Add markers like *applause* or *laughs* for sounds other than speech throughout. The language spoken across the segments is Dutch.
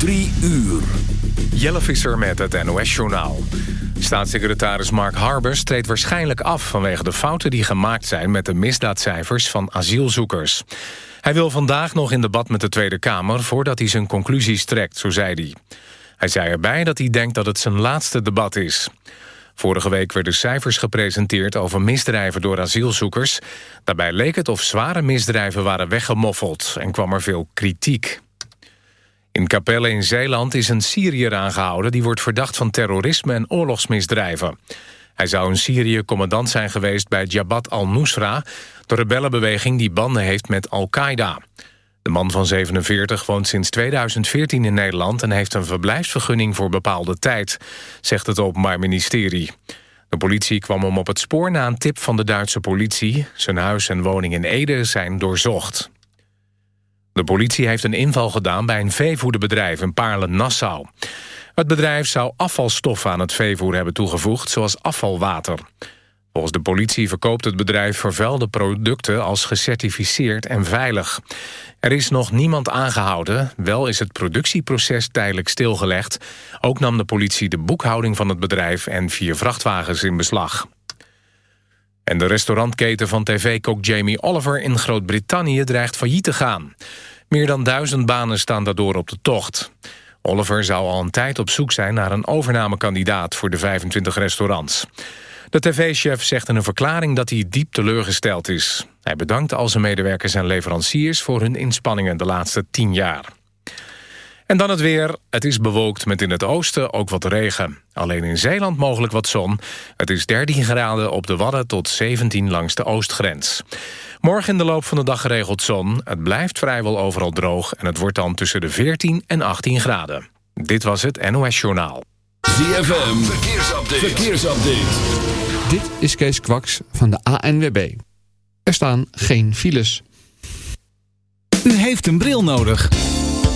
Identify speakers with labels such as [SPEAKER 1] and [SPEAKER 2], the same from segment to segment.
[SPEAKER 1] Drie uur.
[SPEAKER 2] Jelle Visser met het NOS-journaal. Staatssecretaris Mark Harbers treedt waarschijnlijk af... vanwege de fouten die gemaakt zijn met de misdaadcijfers van asielzoekers. Hij wil vandaag nog in debat met de Tweede Kamer... voordat hij zijn conclusies trekt, zo zei hij. Hij zei erbij dat hij denkt dat het zijn laatste debat is. Vorige week werden cijfers gepresenteerd over misdrijven door asielzoekers. Daarbij leek het of zware misdrijven waren weggemoffeld... en kwam er veel kritiek. In Capelle in Zeeland is een Syriër aangehouden... die wordt verdacht van terrorisme en oorlogsmisdrijven. Hij zou in Syrië commandant zijn geweest bij Jabhat al-Nusra... de rebellenbeweging die banden heeft met Al-Qaeda. De man van 47 woont sinds 2014 in Nederland... en heeft een verblijfsvergunning voor bepaalde tijd, zegt het Openbaar Ministerie. De politie kwam hem op het spoor na een tip van de Duitse politie. Zijn huis en woning in Ede zijn doorzocht. De politie heeft een inval gedaan bij een veevoederbedrijf in Paarlen-Nassau. Het bedrijf zou afvalstoffen aan het veevoer hebben toegevoegd, zoals afvalwater. Volgens de politie verkoopt het bedrijf vervuilde producten als gecertificeerd en veilig. Er is nog niemand aangehouden, wel is het productieproces tijdelijk stilgelegd. Ook nam de politie de boekhouding van het bedrijf en vier vrachtwagens in beslag. En de restaurantketen van tv-kok Jamie Oliver in Groot-Brittannië dreigt failliet te gaan. Meer dan duizend banen staan daardoor op de tocht. Oliver zou al een tijd op zoek zijn naar een overnamekandidaat voor de 25 restaurants. De tv-chef zegt in een verklaring dat hij diep teleurgesteld is. Hij bedankt al zijn medewerkers en leveranciers voor hun inspanningen de laatste tien jaar. En dan het weer. Het is bewolkt met in het oosten ook wat regen. Alleen in Zeeland mogelijk wat zon. Het is 13 graden op de Wadden tot 17 langs de oostgrens. Morgen in de loop van de dag geregeld zon. Het blijft vrijwel overal droog en het wordt dan tussen de 14 en 18 graden. Dit was het NOS Journaal.
[SPEAKER 1] ZFM, verkeersupdate. verkeersupdate.
[SPEAKER 3] Dit is Kees Kwaks van de ANWB. Er staan geen files.
[SPEAKER 4] U heeft een bril nodig.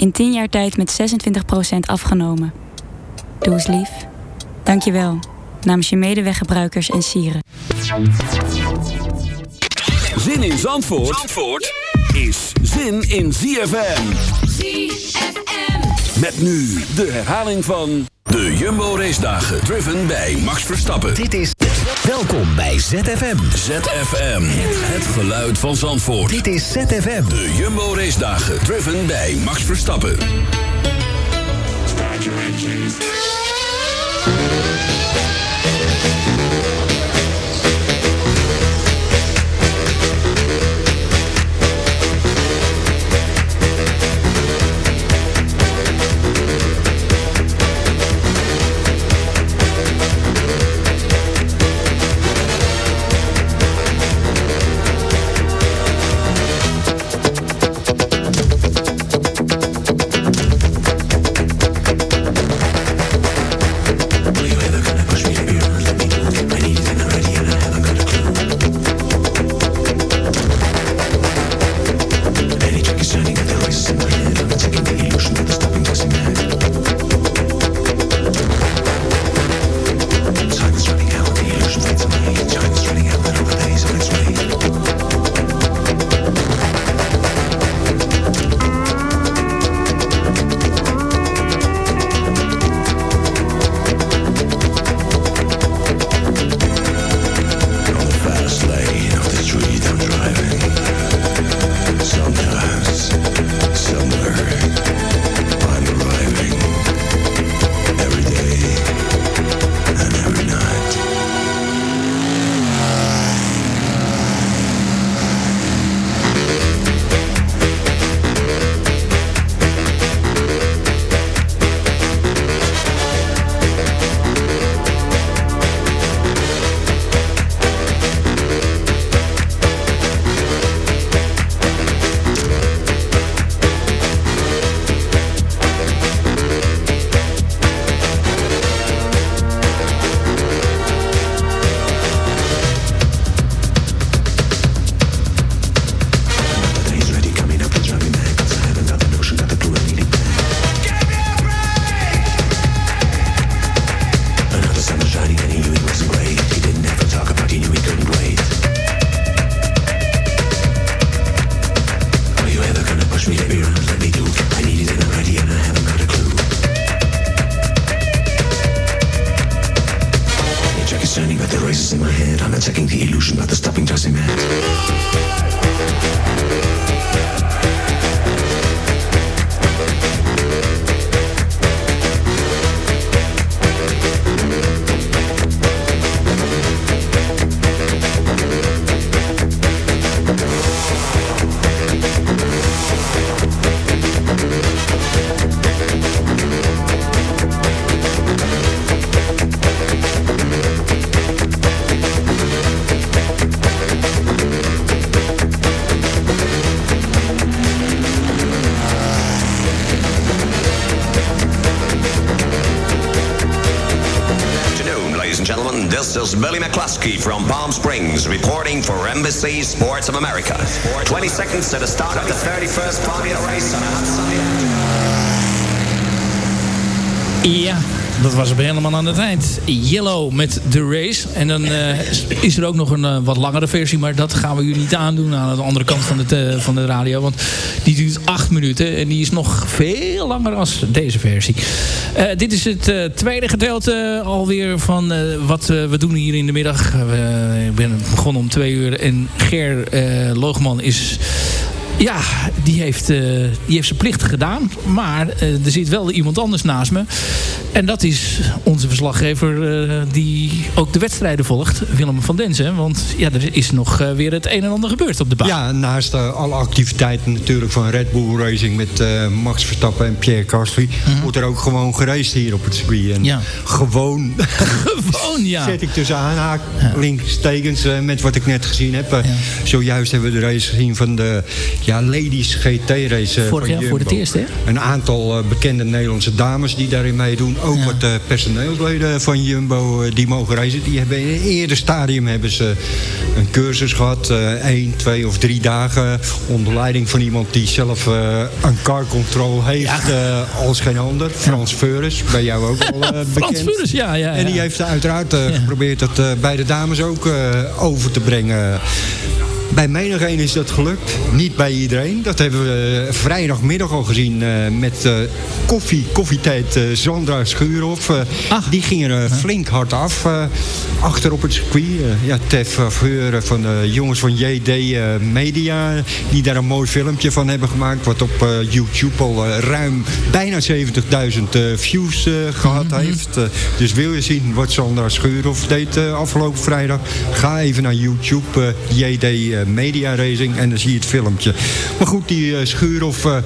[SPEAKER 5] In 10 jaar tijd met 26% afgenomen. Doe eens lief. Dank je wel. Namens je medeweggebruikers en sieren.
[SPEAKER 1] Zin in Zandvoort, Zandvoort is zin in ZFM.
[SPEAKER 6] ZFM.
[SPEAKER 1] Met nu de herhaling van de Jumbo Race Dagen. Driven bij Max Verstappen.
[SPEAKER 7] Dit is... Welkom bij ZFM.
[SPEAKER 1] ZFM. Het geluid van Zandvoort.
[SPEAKER 7] Dit is ZFM.
[SPEAKER 1] De Jumbo Race Dagen. Driven bij Max Verstappen.
[SPEAKER 8] Billy McCluskey from Palm Springs reporting for Embassy Sports of America. 20 seconds to the start of the 31st Formula race on a hot sunny
[SPEAKER 9] Ja, dat was hem helemaal aan het eind. Yellow met The Race. En dan eh, is er ook nog een eh, wat langere versie. Maar dat gaan we jullie niet aandoen aan de andere kant van de, te- van de radio. Want die duurt acht minuten. En die is nog veel langer als deze versie. Eh, dit is het eh, tweede gedeelte alweer van eh, wat eh, we doen hier in de middag. Ik ben begonnen om twee uur. En Ger eh, Loogman is... Ja, die heeft, eh, die heeft zijn plicht gedaan. Maar eh, er zit wel iemand anders naast me. En dat is onze verslaggever eh, die ook de wedstrijden volgt. Willem van Denzen. Want ja, er is nog weer het een en ander gebeurd op de baan.
[SPEAKER 10] Ja, naast alle activiteiten natuurlijk van Red Bull Racing met Max Verstappen en Pierre Gasly, wordt er ook gewoon geraced hier op het circuit. En
[SPEAKER 9] Ja.
[SPEAKER 10] gewoon, *laughs*
[SPEAKER 9] Gewoon, ja.
[SPEAKER 10] zet ik tussen aanhalingstekens eh, met wat ik net gezien heb. Zojuist hebben we de race gezien van de ja, Ladies GT race. eh,
[SPEAKER 9] Vorig jaar voor het eerst, hè?
[SPEAKER 10] Een aantal eh, bekende Nederlandse dames die daarin meedoen. Ook wat eh, personeelsleden van Jumbo die mogen racen. Die hebben in een eerder stadium hebben ze een cursus gehad. eh één, twee of drie dagen. Onder leiding van iemand die zelf een car control heeft als geen ander. Frans Veurens, bij jou ook al *laughs* bekend.
[SPEAKER 9] Frans Veurens, ja, ja,
[SPEAKER 10] En die
[SPEAKER 9] ja.
[SPEAKER 10] heeft uiteraard geprobeerd dat bij de dames ook over te brengen. Bij menigeen is dat gelukt. Niet bij iedereen. Dat hebben we eh, vrijdagmiddag al gezien eh, met eh, koffie, koffietijd Sandra Schuurhoff. eh, die ging er flink hard af achter op het circuit. Ja, ter faveur van de jongens van JD Media. Die daar een mooi filmpje van hebben gemaakt. Wat op YouTube al ruim bijna 70.000 eh, views eh, gehad heeft. Eh, dus wil je zien wat Sandra Schuurhoff deed afgelopen vrijdag? Ga even naar YouTube, JD eh, Media Racing en dan zie je het filmpje. Maar goed, die eh, Schuurhoff, eh,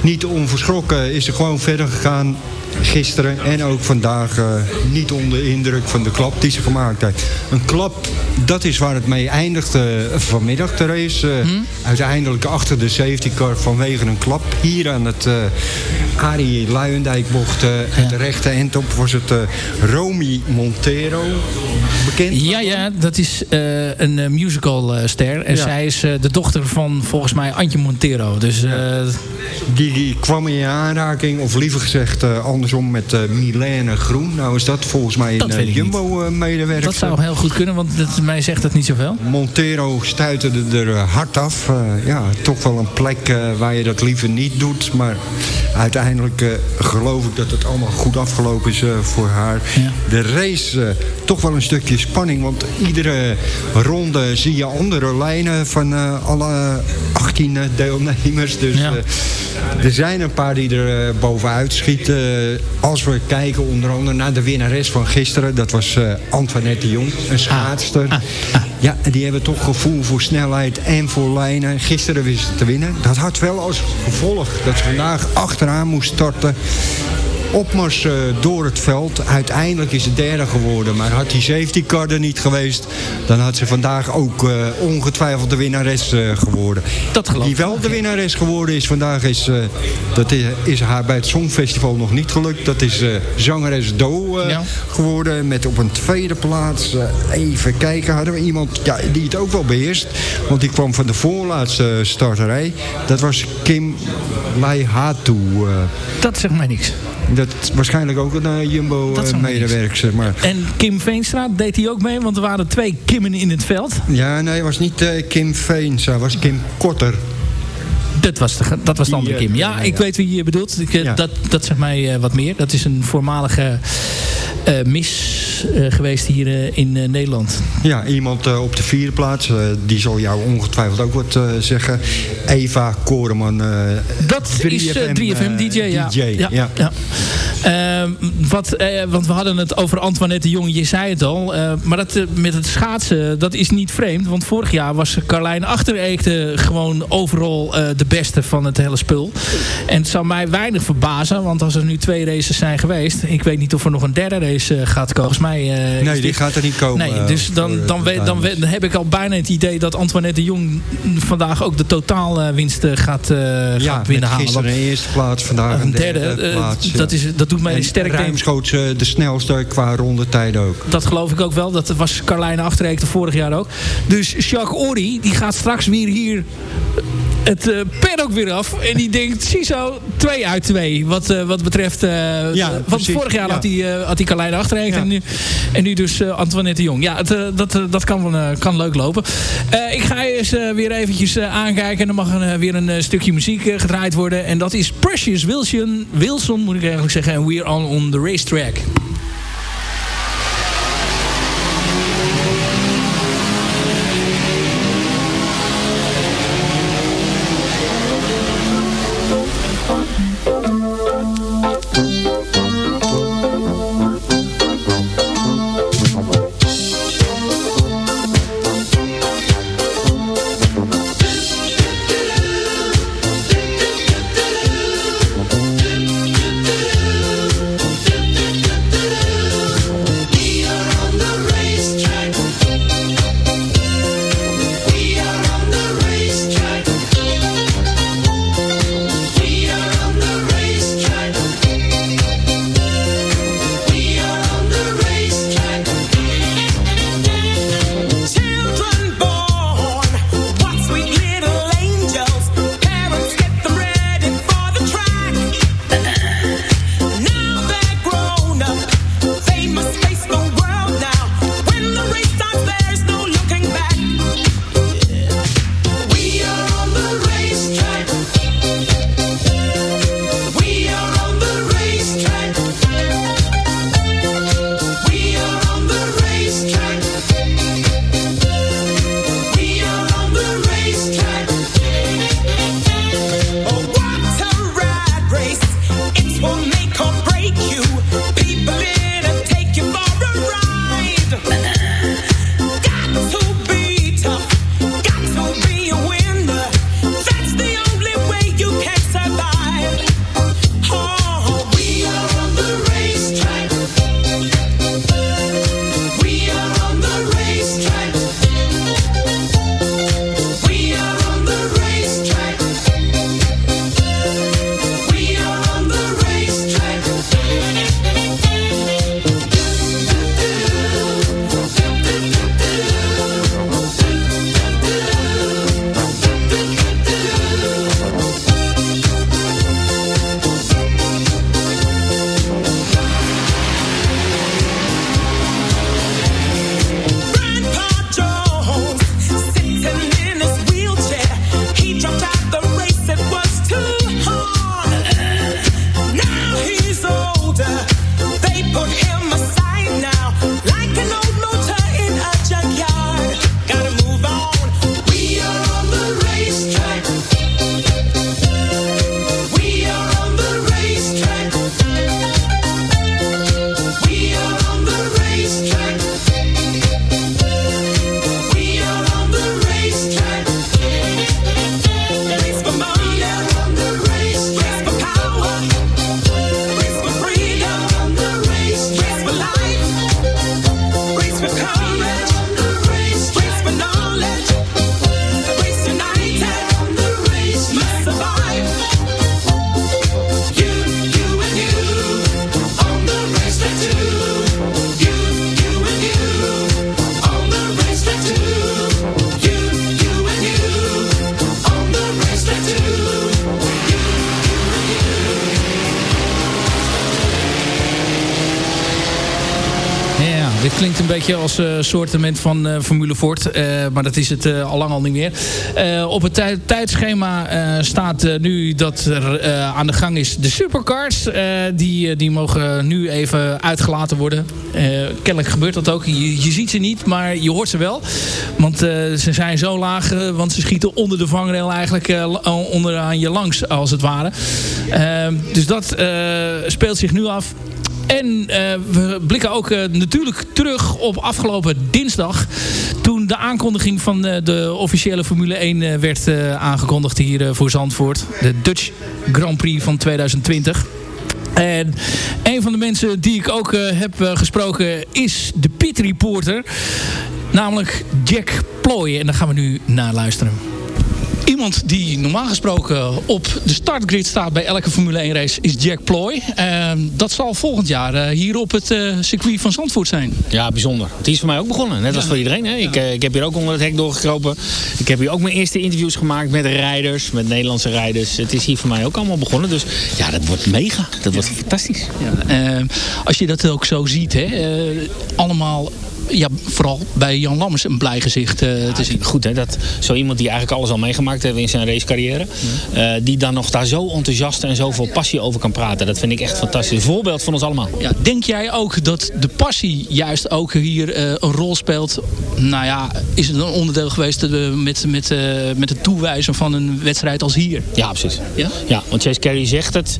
[SPEAKER 10] niet onverschrokken, is er gewoon verder gegaan. Gisteren en ook vandaag niet onder indruk van de klap die ze gemaakt heeft. Een klap, dat is waar het mee eindigt eh, vanmiddag de race. Eh, Uiteindelijk achter de safety car vanwege een klap. Hier aan het Arie Luijendijkbocht, uh, het rechte eind op, was het uh, Romy Montero. Bekend?
[SPEAKER 9] Ja, ja, dat is uh, een musicalster. En ja. zij is de dochter van volgens mij Antje Montero. Dus, ja.
[SPEAKER 10] die, die, kwam in aanraking, of liever gezegd andersom, met Milène Groen. Nou is dat volgens mij een Jumbo-medewerker.
[SPEAKER 9] Dat zou heel goed kunnen, want dat, mij zegt dat niet zoveel.
[SPEAKER 10] Montero stuiterde er hard af. ja, toch wel een plek waar je dat liever niet doet. Maar uiteindelijk geloof ik dat het allemaal goed afgelopen is voor haar. Ja. De race, toch wel een stukje spanning. Want iedere ronde zie je andere lijnen van alle 18 deelnemers. Dus ja. er zijn een paar die er bovenuit schieten. als we kijken onder andere naar de winnares van gisteren. Dat was Antoinette de Jong, een schaatster. Ah. Ah. Ah. Ja, die hebben toch gevoel voor snelheid en voor lijnen. Gisteren wisten ze te winnen. Dat had wel als gevolg dat ze vandaag achteraan moest starten opmars uh, door het veld. Uiteindelijk is het derde geworden. Maar had die safety car er niet geweest... dan had ze vandaag ook uh, ongetwijfeld de winnares uh, geworden.
[SPEAKER 9] Dat geloof
[SPEAKER 10] Die wel de winnares geworden is vandaag... is, dat is, is, haar bij het Songfestival nog niet gelukt. Dat is zangeres Do ja. geworden. Met op een tweede plaats... even kijken, hadden we iemand ja, die het ook wel beheerst. Want die kwam van de voorlaatste starterij. Dat was Kim Laihatu.
[SPEAKER 9] dat zegt mij niks.
[SPEAKER 10] Dat waarschijnlijk ook een uh, Jumbo-medewerker, zeg maar.
[SPEAKER 9] En Kim Veenstra, deed hij ook mee? Want er waren twee Kimmen in het veld.
[SPEAKER 10] Ja, nee, het was niet uh, Kim Veenstra, het was Kim Korter.
[SPEAKER 9] Dat was de, dat was de andere Kim. Ja, ik weet wie je bedoelt. Ik, ja. dat, dat zegt mij uh, wat meer. Dat is een voormalige uh, Miss is geweest hier in Nederland.
[SPEAKER 10] Ja, iemand op de vierde plaats. die zal jou ongetwijfeld ook wat zeggen. Eva Koreman.
[SPEAKER 9] dat 3FM, is 3FM DJ, ja. DJ, ja. ja. ja. Ehm, wat, want we hadden het over Antoinette de Jong, je zei het al. maar dat, met het schaatsen, dat is niet vreemd. Want vorig jaar was Carlijn Achtereekte gewoon overal de beste van het hele spul. En het zou mij weinig verbazen, want als er nu twee races zijn geweest... ik weet niet of er nog een derde race gaat komen. Volgens mij,
[SPEAKER 10] uh, nee, die gaat er niet komen.
[SPEAKER 9] Nee, dus dan, dan, dan, dan, heb ik al bijna het idee dat Antoinette de Jong... vandaag ook de totaalwinst gaat, ja, gaat binnenhalen.
[SPEAKER 10] gisteren een eerste plaats, vandaag een derde, derde plaats.
[SPEAKER 9] dat, is, dat doet mij sterk
[SPEAKER 10] denken. de snelste qua rondetijd ook.
[SPEAKER 9] Dat geloof ik ook wel. Dat was Carlijne Achterreek de vorig jaar ook. Dus Jacques Ori, die gaat straks weer hier het uh, pen ook weer af. En die denkt, *laughs* ziezo, 2 uit 2. Wat, uh, wat betreft... Uh, ja, want vorig jaar ja. had hij uh, had die Carlijn achterin. Ja. En, nu, en nu dus Antoinette de Jong. Ja, het, dat, dat kan, kan leuk lopen. ik ga eens weer eventjes aankijken. En dan mag er weer een stukje muziek gedraaid worden. En dat is Precious Wilson. Wilson moet ik eigenlijk zeggen. En we're on, on the racetrack. Soortement van uh, Formule Ford. maar dat is het al lang al niet meer. op het tij tijdschema staat nu dat er aan de gang is de supercars. die, die mogen nu even uitgelaten worden. kennelijk gebeurt dat ook. Je, je, ziet ze niet, maar je hoort ze wel. Want ze zijn zo laag, want ze schieten onder de vangrail eigenlijk onderaan je langs, als het ware. dus dat speelt zich nu af. En uh, we blikken ook uh, natuurlijk terug op afgelopen dinsdag. Toen de aankondiging van uh, de officiële Formule 1 werd aangekondigd hier voor Zandvoort. De Dutch Grand Prix van 2020. En een van de mensen die ik ook heb gesproken is de pit reporter. Namelijk Jack Ploy. En daar gaan we nu naar luisteren iemand die normaal gesproken op de startgrid staat bij elke Formule 1 race is Jack Ploy. Uh, dat zal volgend jaar uh, hier op het uh, circuit van Zandvoort zijn.
[SPEAKER 11] Ja, bijzonder. Het is voor mij ook begonnen. Net als voor iedereen. Hè? Ik, uh, ik, heb hier ook onder het hek doorgekropen. Ik heb hier ook mijn eerste interviews gemaakt met rijders, met Nederlandse rijders. Het is hier voor mij ook allemaal begonnen. Dus ja, dat wordt mega. Dat wordt fantastisch. Ja,
[SPEAKER 9] ehm, als je dat ook zo ziet, hè? allemaal ja, vooral bij Jan Lammers een blij gezicht uh, te zien.
[SPEAKER 11] Goed hè, dat zo iemand die eigenlijk alles al meegemaakt heeft in zijn racecarrière. Uh, die dan nog daar zo enthousiast en zoveel passie over kan praten. Dat vind ik echt fantastisch. Een voorbeeld van ons allemaal.
[SPEAKER 9] Ja, denk jij ook dat de passie juist ook hier uh, een rol speelt? Nou ja, is het een onderdeel geweest met, met, met het toewijzen van een wedstrijd als hier?
[SPEAKER 11] Ja, precies. Ja, ja want Chase Carey zegt het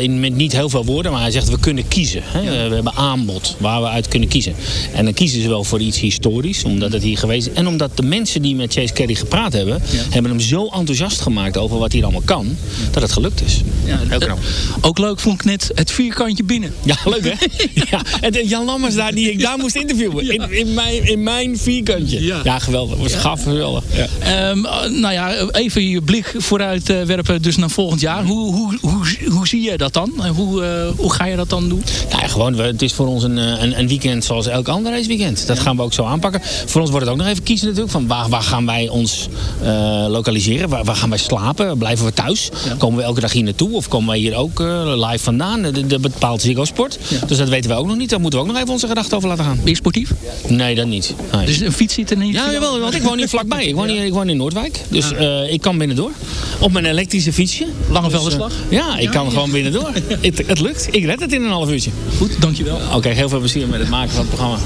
[SPEAKER 11] in, met niet heel veel woorden. Maar hij zegt we kunnen kiezen. Hè? Ja. We hebben aanbod waar we uit kunnen kiezen. En dan kiezen ze wel voor iets historisch, omdat het hier geweest is. En omdat de mensen die met Chase Carey gepraat hebben, hebben hem zo enthousiast gemaakt over wat hier allemaal kan, dat het gelukt is. Ja,
[SPEAKER 9] Heel knap. Ook leuk vond ik net het vierkantje binnen.
[SPEAKER 11] Ja, leuk hè? *laughs* ja. En Jan Lammers daar, die ik daar moest interviewen. In, in, mijn, in mijn vierkantje. Ja, ja geweldig. Was gaaf, geweldig.
[SPEAKER 9] Ja. Um, nou ja, even je blik vooruit uh, werpen dus naar volgend jaar. Hoe, hoe, hoe, hoe zie je dat dan? Hoe, uh, hoe ga je dat dan doen?
[SPEAKER 11] Nou ja, gewoon, het is voor ons een, een, een weekend zoals elk ander weekend. Dat gaan we ook zo aanpakken. Voor ons wordt het ook nog even kiezen natuurlijk. Van waar, waar gaan wij ons uh, lokaliseren? Waar, waar, gaan wij slapen? Blijven we thuis? Komen we elke dag hier naartoe? Of komen wij hier ook uh, live vandaan? Dat bepaalt Ziggo Sport. Ja. Dus dat weten we ook nog niet. Daar moeten we ook nog even onze gedachten over laten gaan.
[SPEAKER 9] Ben je sportief?
[SPEAKER 11] Nee, dat niet. Nee.
[SPEAKER 9] Dus een fiets zit er niet?
[SPEAKER 11] Ja, jawel, want ik woon hier vlakbij. Ik woon, hier, ik woon in Noordwijk. Dus uh, ik kan binnendoor. Op mijn elektrische fietsje.
[SPEAKER 9] Langevelderslag?
[SPEAKER 11] Dus, ja, ik kan gewoon binnendoor. *laughs* het, het lukt. Ik red het in een half uurtje.
[SPEAKER 9] Goed, dankjewel.
[SPEAKER 11] Oké, okay, heel veel plezier met het maken van het programma.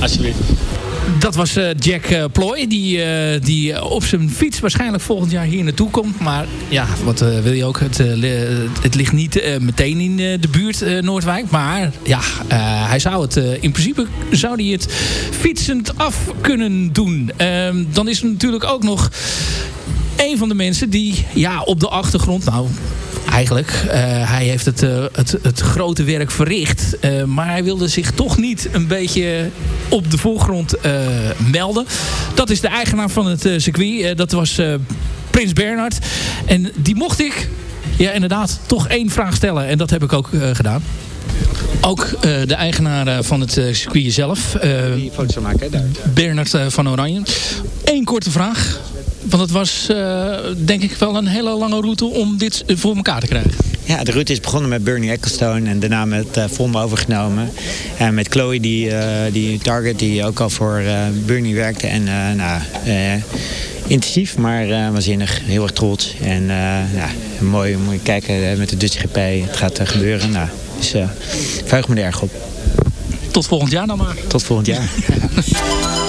[SPEAKER 11] Alsjeblieft.
[SPEAKER 9] Dat was uh, Jack uh, Ploy, die, uh, die op zijn fiets waarschijnlijk volgend jaar hier naartoe komt. Maar ja, wat wil je ook? Het, het ligt niet meteen in de buurt Noordwijk. Maar ja, hij zou het, in principe zou hij het fietsend af kunnen doen. Ehm, dan is er natuurlijk ook nog een van de mensen die ja, op de achtergrond... Nou, eigenlijk. Uh, hij heeft het, uh, het, het, grote werk verricht. Uh, maar hij wilde zich toch niet een beetje op de voorgrond melden. Dat is de eigenaar van het circuit. dat was Prins Bernhard. En die mocht ik, ja inderdaad, toch één vraag stellen. En dat heb ik ook gedaan. Ook de eigenaar van het circuit zelf. Bernard van Oranje. Eén korte vraag. Want het was uh, denk ik wel een hele lange route om dit voor elkaar te krijgen.
[SPEAKER 12] Ja, de route is begonnen met Bernie Ecclestone en daarna met uh, Vonda overgenomen. En met Chloe, die, uh, die Target, die ook al voor Bernie werkte. En nou, intensief, maar waanzinnig. Heel erg trots. En ja, mooi, mooi kijken met de Dutch GP. Het gaat gebeuren. Nou, dus vuig me er erg op.
[SPEAKER 9] Tot volgend jaar dan maar.
[SPEAKER 12] Tot volgend jaar. *laughs*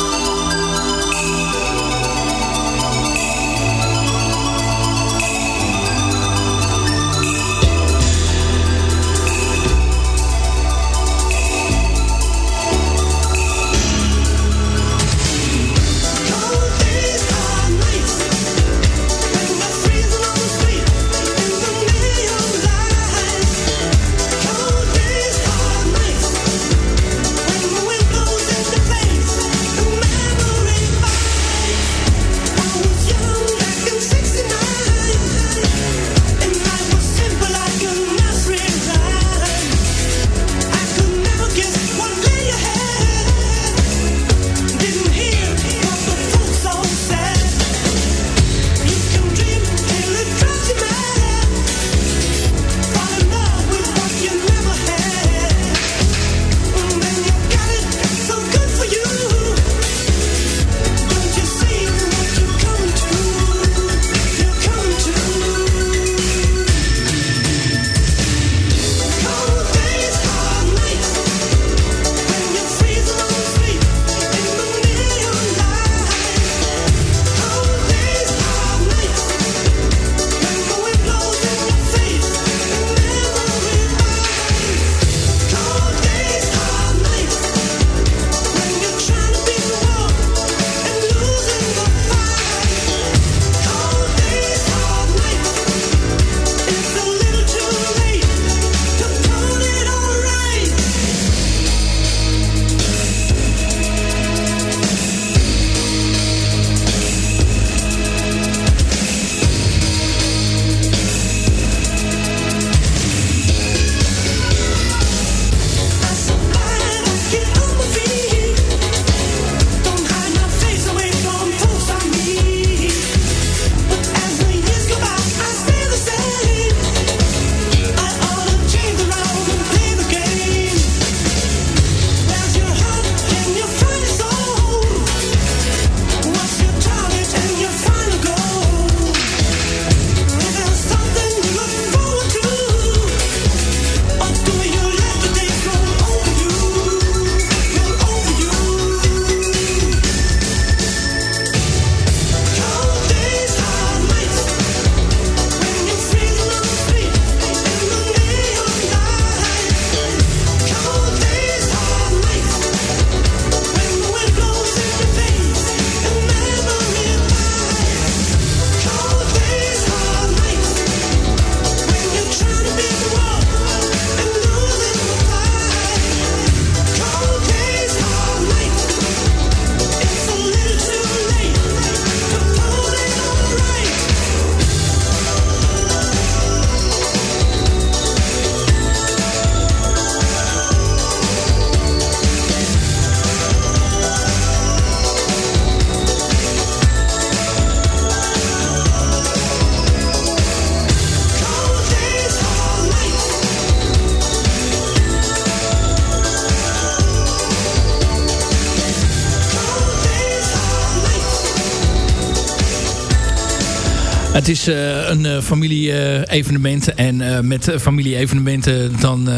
[SPEAKER 9] Het is uh, een uh, familie-evenement. en uh, met familie-evenementen dan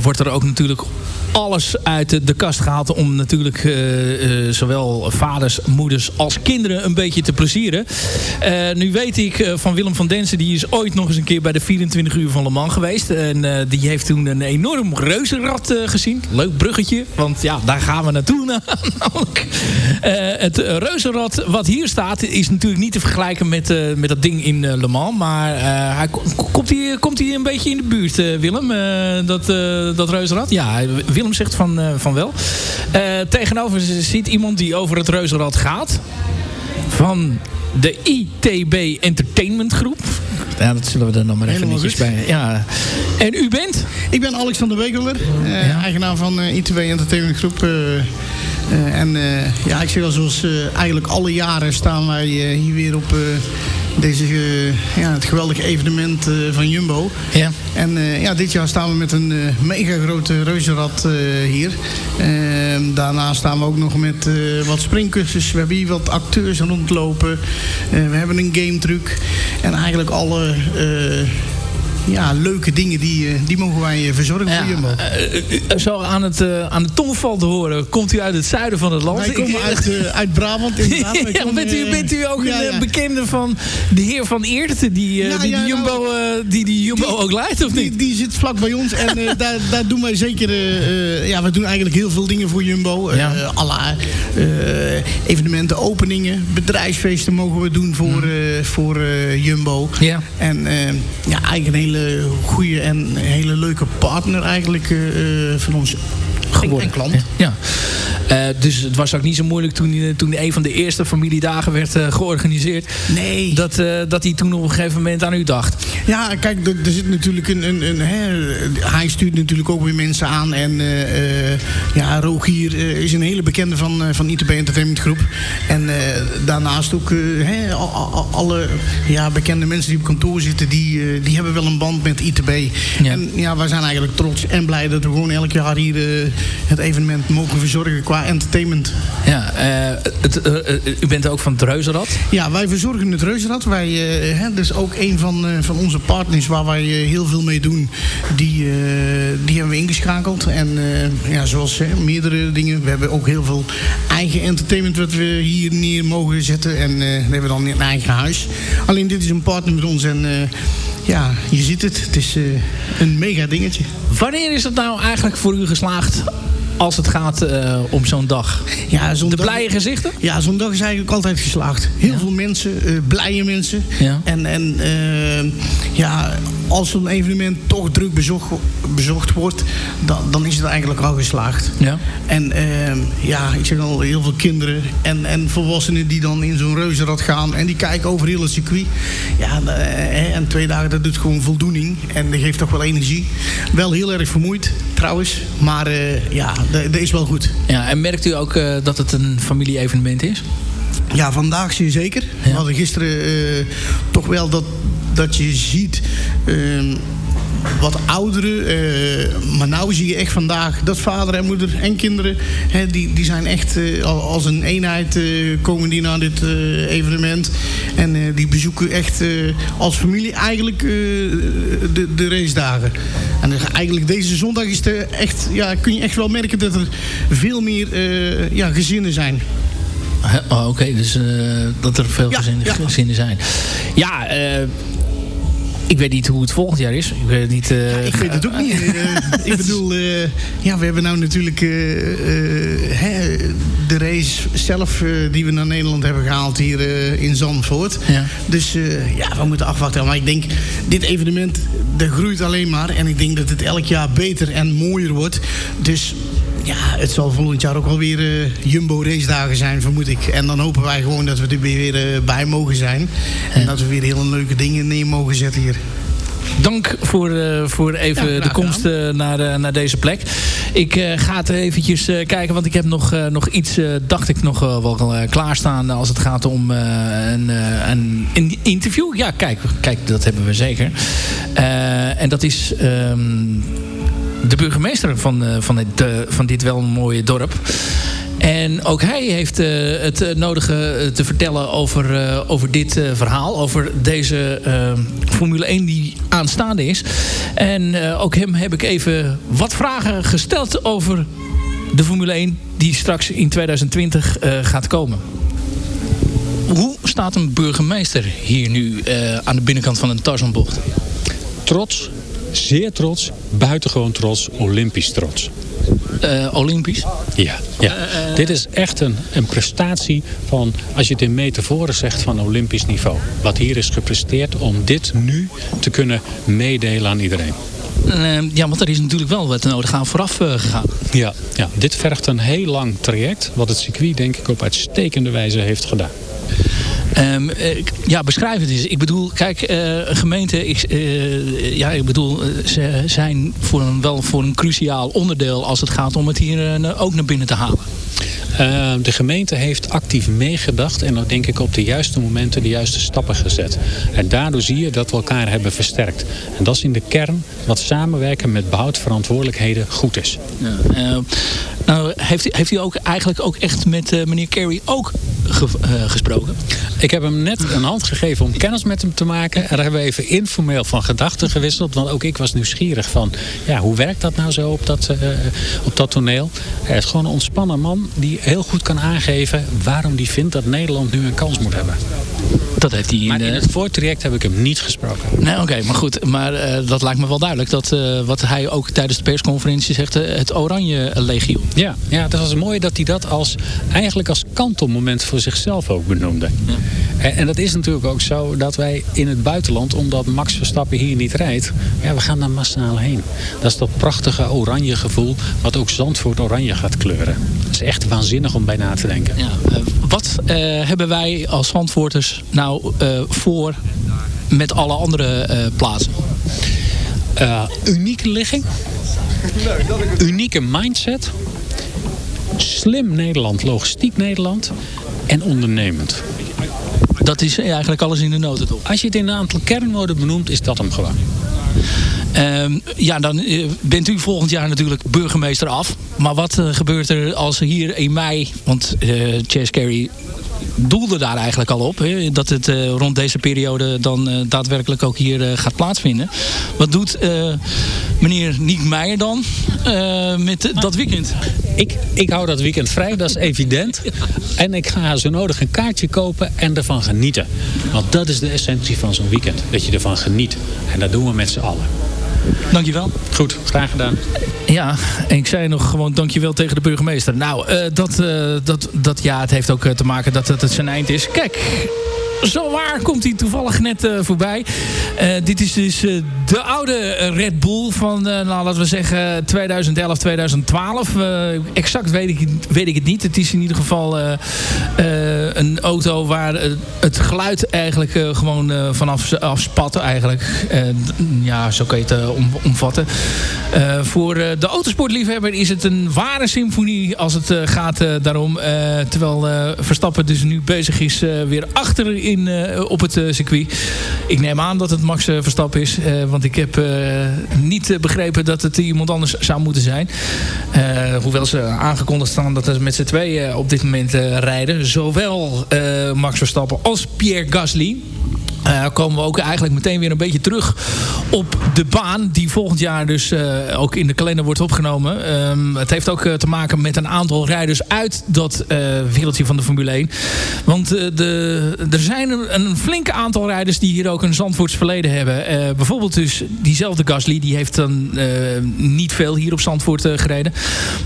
[SPEAKER 9] wordt er ook natuurlijk alles uit de, kast gehaald om natuurlijk uh, uh, zowel vaders, moeders als kinderen een beetje te plezieren. Uh, nu weet ik van Willem van Densen, die is ooit nog eens een keer bij de 24 uur van Le Mans geweest. En die heeft toen een enorm reuzenrad gezien. Leuk bruggetje, want ja, daar gaan we naartoe. *laughs* het reuzenrad wat hier staat is natuurlijk niet te vergelijken met, met dat ding in Le Mans. Maar hij, komt, hij, komt hij een beetje in de buurt, Willem, dat, dat reuzenrad? Ja, Willem zegt van, uh, van wel. Uh, tegenover zit iemand die over het reuzenrad gaat. Van de ITB Entertainment Groep. Ja, dat zullen we er nog maar even netjes bij. Ja. En u bent?
[SPEAKER 13] Ik ben Alexander Wegeler, uh, ja. eigenaar van ITB Entertainment Groep. en ja, ik zeg al, zoals eigenlijk alle jaren staan wij hier weer op deze, ja, het geweldige evenement van Jumbo.
[SPEAKER 9] Ja.
[SPEAKER 13] En uh, ja, dit jaar staan we met een mega grote reuzenrad hier. Ehm, daarnaast staan we ook nog met wat springkussens. We hebben hier wat acteurs rondlopen. we hebben een game truc. En eigenlijk alle ja, leuke dingen die, die mogen wij verzorgen ja, voor Jumbo.
[SPEAKER 9] Zo aan, het, aan de tongval te horen, komt u uit het zuiden van het land?
[SPEAKER 13] Wij komen uit, *laughs* uit Brabant inderdaad.
[SPEAKER 9] ja, bent, u, bent u ook een bekende van de heer Van Eert, die, die, die, Jumbo, nou, die, die Jumbo ook leidt, of niet?
[SPEAKER 13] Die, die zit vlak bij ons en *laughs* daar, daar doen wij zeker... ja, we doen eigenlijk heel veel dingen voor Jumbo. Alla evenementen, openingen, bedrijfsfeesten mogen we doen voor, hmm. voor Jumbo.
[SPEAKER 9] Ja.
[SPEAKER 13] En ja, eigenlijk een hele goede en hele leuke partner eigenlijk uh, van ons geworden. En klant.
[SPEAKER 9] Ja. Uh, dus het was ook niet zo moeilijk toen, toen een van de eerste familiedagen werd uh, georganiseerd.
[SPEAKER 13] Nee.
[SPEAKER 9] Dat, dat hij toen op een gegeven moment aan u dacht.
[SPEAKER 13] Ja, kijk, er, er zit natuurlijk een... een, een hè, hij stuurt natuurlijk ook weer mensen aan. En ja, Rogier is een hele bekende van, van ITB Entertainment Groep. En daarnaast ook hè, alle ja, bekende mensen die op kantoor zitten... die, die hebben wel een band met ITB. Ja. En ja, wij zijn eigenlijk trots en blij dat we gewoon elk jaar hier het evenement mogen verzorgen qua entertainment.
[SPEAKER 9] Ja, uh, het, uh, u bent ook van het Reuzenrad?
[SPEAKER 13] Ja, wij verzorgen het Reuzenrad. Wij, uh, hè, dus ook een van, van onze partners waar wij heel veel mee doen. Die, die hebben we ingeschakeld. En ja, zoals meerdere dingen. We hebben ook heel veel eigen entertainment wat we hier neer mogen zetten. En we hebben dan een eigen huis. Alleen dit is een partner met ons en ja, je ziet het. Het is een mega dingetje.
[SPEAKER 9] Wanneer is het nou eigenlijk voor u geslaagd als het gaat uh, om zo'n dag?
[SPEAKER 13] Ja, zo'n
[SPEAKER 9] de blije gezichten?
[SPEAKER 13] Ja, zo'n dag is eigenlijk altijd geslaagd. Heel ja. veel mensen, uh, blije mensen.
[SPEAKER 9] Ja.
[SPEAKER 13] En, en uh, ja, als zo'n evenement toch druk bezocht, bezocht wordt, dan, dan is het eigenlijk al geslaagd.
[SPEAKER 9] Ja.
[SPEAKER 13] En ja, ik zeg al, heel veel kinderen en, en volwassenen die dan in zo'n reuzenrad gaan en die kijken over heel het circuit. Ja, en twee dagen, dat doet gewoon voldoening en dat geeft toch wel energie. Wel heel erg vermoeid, trouwens, maar ja, dat is wel goed.
[SPEAKER 9] Ja, en merkt u ook uh, dat het een familie-evenement is?
[SPEAKER 13] Ja, vandaag zie je zeker. Ja. We hadden gisteren uh, toch wel dat, dat je ziet... Uh, wat ouderen. Uh, maar nu zie je echt vandaag dat vader en moeder en kinderen... Hè, die, die zijn echt uh, als een eenheid uh, komen die naar dit evenement. En die bezoeken echt als familie eigenlijk de, de racedagen. En eigenlijk deze zondag is er echt, ja, kun je echt wel merken dat er veel meer ja, gezinnen zijn.
[SPEAKER 9] Oh, Oké, okay. dus dat er veel ja, gezinnen, ja. gezinnen zijn. Ja, ik weet niet hoe het volgend jaar is. Ik weet, niet, uh,
[SPEAKER 13] ja, ik weet het ook niet. Uh, *laughs* ik bedoel, uh, ja, we hebben nou natuurlijk hè, de race zelf die we naar Nederland hebben gehaald hier in Zandvoort.
[SPEAKER 9] Ja.
[SPEAKER 13] Dus ja, we moeten afwachten. Maar ik denk, dit evenement, dat groeit alleen maar. En ik denk dat het elk jaar beter en mooier wordt. Dus ja, het zal volgend jaar ook wel weer uh, Jumbo race dagen zijn, vermoed ik. En dan hopen wij gewoon dat we er weer uh, bij mogen zijn. En dat we weer hele leuke dingen neer mogen zetten hier.
[SPEAKER 9] Dank voor, uh, voor even ja, de komst uh, naar, uh, naar deze plek. Ik ga het eventjes kijken, want ik heb nog, nog iets, dacht ik, nog wel klaarstaan als het gaat om een, een, een, interview. Ja, kijk, kijk, dat hebben we zeker. en dat is... Um, de burgemeester van, van, dit, van dit wel mooie dorp. En ook hij heeft het nodige te vertellen over, over dit verhaal. Over deze Formule 1 die aanstaande is. En ook hem heb ik even wat vragen gesteld over de Formule 1 die straks in 2020 gaat komen. Hoe staat een burgemeester hier nu aan de binnenkant van een Tarzanbocht?
[SPEAKER 14] Trots, zeer trots, buitengewoon trots, olympisch trots.
[SPEAKER 9] Uh, Olympisch?
[SPEAKER 14] Ja, ja. Uh, dit is echt een, een prestatie van, als je het in metaforen zegt, van Olympisch niveau. Wat hier is gepresteerd om dit nu te kunnen meedelen aan iedereen.
[SPEAKER 9] Ja, want er is natuurlijk wel wat nodig aan vooraf gegaan.
[SPEAKER 14] Ja, ja, dit vergt een heel lang traject, wat het circuit denk ik op uitstekende wijze heeft gedaan.
[SPEAKER 9] Um, ja, beschrijf het eens. Ik bedoel, kijk, uh, gemeenten, ik, uh, ja, ik bedoel, ze zijn voor een, wel voor een cruciaal onderdeel als het gaat om het hier ook naar binnen te halen.
[SPEAKER 14] Uh, de gemeente heeft actief meegedacht en dan denk ik op de juiste momenten de juiste stappen gezet. En daardoor zie je dat we elkaar hebben versterkt. En dat is in de kern wat samenwerken met behoudverantwoordelijkheden goed is. Ja,
[SPEAKER 9] nou, heeft, heeft u ook eigenlijk ook echt met meneer Kerry ook gesproken?
[SPEAKER 14] Ik heb hem net een hand gegeven om kennis met hem te maken. En daar hebben we even informeel van gedachten gewisseld. Want ook ik was nieuwsgierig van, ja, hoe werkt dat nou zo op dat, uh, op dat toneel? Hij is gewoon een ontspannen man die heel goed kan aangeven waarom hij vindt dat Nederland nu een kans moet hebben.
[SPEAKER 9] Dat heeft hij in,
[SPEAKER 14] maar in het voortraject heb ik hem niet gesproken.
[SPEAKER 9] Nee, oké, maar goed. Maar uh, dat lijkt me wel duidelijk. Dat uh, wat hij ook tijdens de persconferentie zegt, uh, het Oranje Legio.
[SPEAKER 14] Ja, ja, dat was mooi dat hij dat als, eigenlijk als kantelmoment voor zichzelf ook benoemde. Ja. En, en, dat is natuurlijk ook zo dat wij in het buitenland, omdat Max Verstappen hier niet rijdt, ja, we gaan daar massaal heen. Dat is dat prachtige oranje gevoel, wat ook Zandvoort oranje gaat kleuren. Dat is echt waanzinnig om bij na te denken.
[SPEAKER 9] Ja, wat hebben wij als Zandvoorters nou voor met alle andere plaatsen?
[SPEAKER 14] unieke ligging. Unieke mindset. Slim Nederland, logistiek Nederland en ondernemend.
[SPEAKER 9] Dat is eigenlijk alles in de notendop.
[SPEAKER 14] Als je het in een aantal kernwoorden benoemt, is dat hem gewoon.
[SPEAKER 9] Um, ja, dan bent u volgend jaar natuurlijk burgemeester af. Maar wat uh, gebeurt er als hier in mei... want uh, Chase Carey doelde daar eigenlijk al op. Hè, dat het uh, rond deze periode dan daadwerkelijk ook hier gaat plaatsvinden. Wat doet meneer Niek Meijer dan met dat weekend?
[SPEAKER 14] Ik, ik hou dat weekend vrij, dat is evident. *laughs* En ik ga zo nodig een kaartje kopen en ervan genieten. Want dat is de essentie van zo'n weekend. Dat je ervan geniet. En dat doen we met z'n allen.
[SPEAKER 9] Dankjewel.
[SPEAKER 14] Goed, graag gedaan.
[SPEAKER 9] Ja, en ik zei nog gewoon dankjewel tegen de burgemeester. Nou, uh, dat, uh, dat, dat, ja, het heeft ook te maken dat het zijn eind is. Kijk, zo waar komt hij toevallig net uh, voorbij. Uh, dit is dus uh, de oude Red Bull van, nou, laten we zeggen, 2011, 2012. exact weet ik, weet ik het niet. Het is in ieder geval een auto waar het geluid eigenlijk gewoon vanaf afspatte eigenlijk. ja, zo kan je het om, omvatten. voor de autosportliefhebber is het een ware symfonie als het gaat daarom. terwijl Verstappen dus nu bezig is weer achter in, uh, op het circuit. Ik neem aan dat het Max Verstappen is. want ik heb niet begrepen dat het iemand anders zou moeten zijn. hoewel ze aangekondigd staan dat ze met z'n tweeën op dit moment rijden. Zowel Max Verstappen als Pierre Gasly. Uh, komen we ook eigenlijk meteen weer een beetje terug op de baan. Die volgend jaar dus uh, ook in de kalender wordt opgenomen. Um, het heeft ook uh, te maken met een aantal rijders uit dat wereldje van de Formule 1. Want de, er zijn een flink aantal rijders die hier ook een Zandvoorts verleden hebben. bijvoorbeeld dus diezelfde Gasly. Die heeft dan niet veel hier op Zandvoort gereden.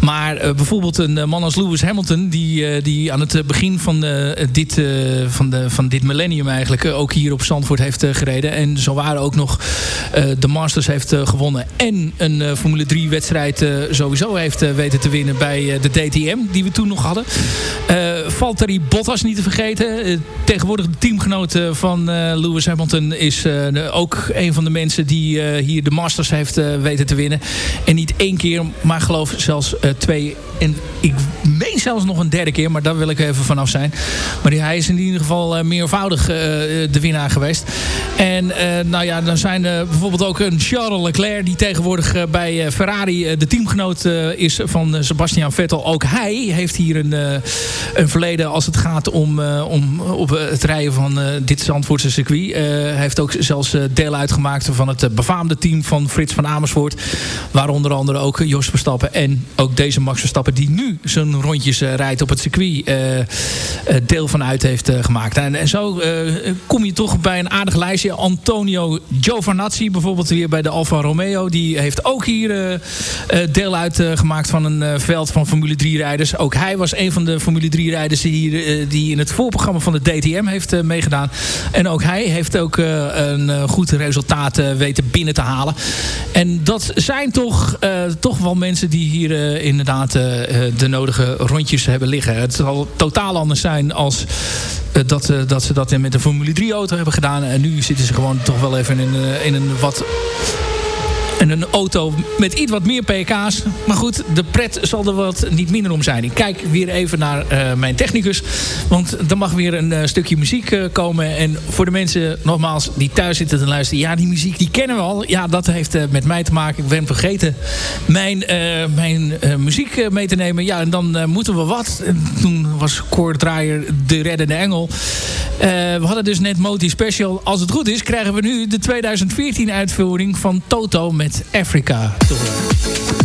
[SPEAKER 9] Maar bijvoorbeeld een man als Lewis Hamilton. Die, die aan het begin van, dit, van, de, van dit millennium eigenlijk ook hier op Zandvoort heeft gereden. En zo waren ook nog de Masters heeft uh, gewonnen. En een Formule 3 wedstrijd sowieso heeft weten te winnen bij de DTM. Die we toen nog hadden. Valtteri Bottas niet te vergeten. tegenwoordig de teamgenoot van Lewis Hamilton is ook een van de mensen die hier de Masters heeft weten te winnen. En niet één keer, maar geloof zelfs twee. En ik meen zelfs nog een derde keer, maar daar wil ik even vanaf zijn. Maar hij is in ieder geval meervoudig de winnaar geweest. En nou ja, dan zijn er bijvoorbeeld ook een Charles Leclerc... die tegenwoordig bij Ferrari de teamgenoot is van Sebastian Vettel. Ook hij heeft hier een, een als het gaat om, om op het rijden van dit Zandvoortse circuit. hij heeft ook zelfs deel uitgemaakt van het befaamde team van Frits van Amersfoort. Waar onder andere ook Jos Verstappen en ook deze Max Verstappen... die nu zijn rondjes rijdt op het circuit... deel van uit heeft gemaakt. En, zo kom je toch bij een aardig lijstje. Antonio Giovinazzi bijvoorbeeld hier bij de Alfa Romeo. Die heeft ook hier deel uitgemaakt van een veld van Formule 3 rijders. Ook hij was een van de Formule 3 die, hier, die in het voorprogramma van de DTM heeft meegedaan. En ook hij heeft ook een goed resultaat weten binnen te halen. En dat zijn toch, toch wel mensen die hier inderdaad de nodige rondjes hebben liggen. Het zal totaal anders zijn als dat, dat ze dat met de Formule 3 auto hebben gedaan. En nu zitten ze gewoon toch wel even in, in een wat en een auto met iets wat meer pk's. Maar goed, de pret zal er wat niet minder om zijn. Ik kijk weer even naar uh, mijn technicus. Want er mag weer een uh, stukje muziek uh, komen. En voor de mensen, nogmaals, die thuis zitten te luisteren. Ja, die muziek, die kennen we al. Ja, dat heeft met mij te maken. Ik ben vergeten mijn, mijn muziek mee te nemen. Ja, en dan moeten we wat. En toen was Draaier de reddende engel. we hadden dus net Moti Special. Als het goed is, krijgen we nu de 2014 uitvoering van Toto met Africa te horen.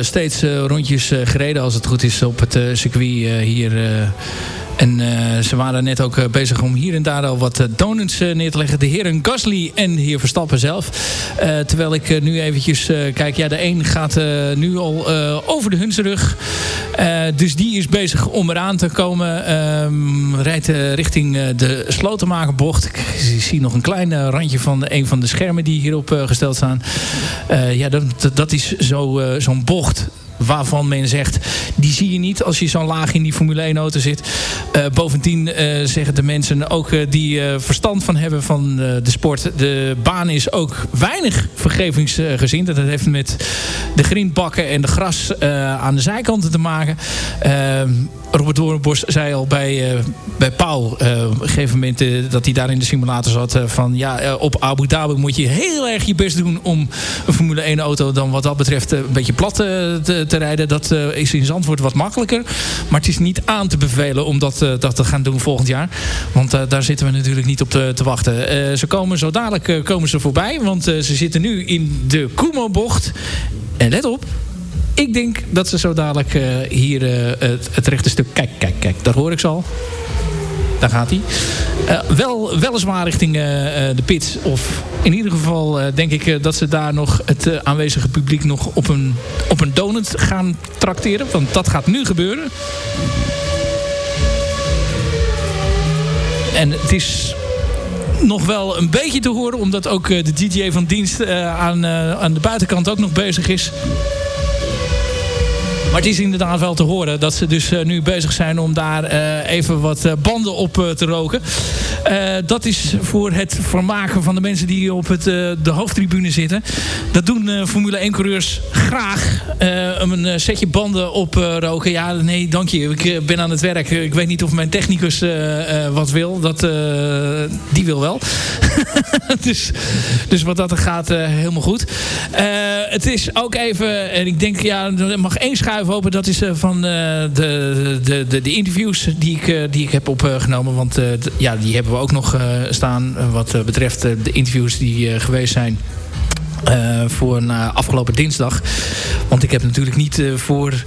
[SPEAKER 9] Steeds rondjes gereden als het goed is op het circuit hier en uh, ze waren net ook uh, bezig om hier en daar al wat uh, donuts neer te leggen. De heren Gasly en de heer Verstappen zelf. terwijl ik nu eventjes kijk. Ja, de een gaat nu al over de Hunsrug. dus die is bezig om eraan te komen. Ehm, rijdt richting de Slotenmakerbocht. Ik zie nog een klein randje van een van de schermen die hierop gesteld staan. ja, dat, dat is zo'n zo bocht waarvan men zegt... die zie je niet als je zo laag in die Formule 1 auto zit. Uh, bovendien uh, zeggen de mensen ook uh, die verstand van hebben van de sport... de baan is ook weinig vergevingsgezind. Dat heeft met de grindbakken en de gras aan de zijkanten te maken. Robert Doornbos zei al bij, uh, bij Pauw uh, op een gegeven moment dat hij daar in de simulator zat van ja op Abu Dhabi moet je heel erg je best doen om een Formule 1 auto dan wat dat betreft een beetje plat te, te, rijden. Dat is in Zandvoort wat makkelijker. Maar het is niet aan te bevelen om dat, dat te gaan doen volgend jaar. Want daar zitten we natuurlijk niet op te, te wachten. ze komen zo dadelijk komen ze voorbij. Want ze zitten nu in de Kumo bocht. En let op, ik denk dat ze zo dadelijk hier het, het rechte stuk... Kijk, kijk, kijk, daar hoor ik ze al. Daar gaat hij. Uh, wel, weliswaar richting de pit. Of in ieder geval denk ik dat ze daar nog het aanwezige publiek... nog op een, op een donut gaan trakteren. Want dat gaat nu gebeuren. En het is nog wel een beetje te horen. Omdat ook de DJ van dienst aan, aan de buitenkant ook nog bezig is. Maar het is inderdaad wel te horen dat ze dus uh, nu bezig zijn om daar uh, even wat uh, banden op te roken. dat is voor het vermaken van de mensen die op het, de hoofdtribune zitten. Dat doen Formule 1 coureurs graag. een setje banden op roken. Ja, nee, dank je. Ik ben aan het werk. Ik weet niet of mijn technicus wat wil. Dat, die wil wel. *laughs* dus, dus wat dat er gaat, helemaal goed. het is ook even, en ik denk, ja, er mag één schuif open. Dat is uh, van uh, de, de, de, de, interviews die ik, uh, die ik heb opgenomen. Want ja, die hebben we ook nog staan wat betreft de interviews die geweest zijn uh, voor uh, afgelopen dinsdag. Want ik heb natuurlijk niet uh, voor,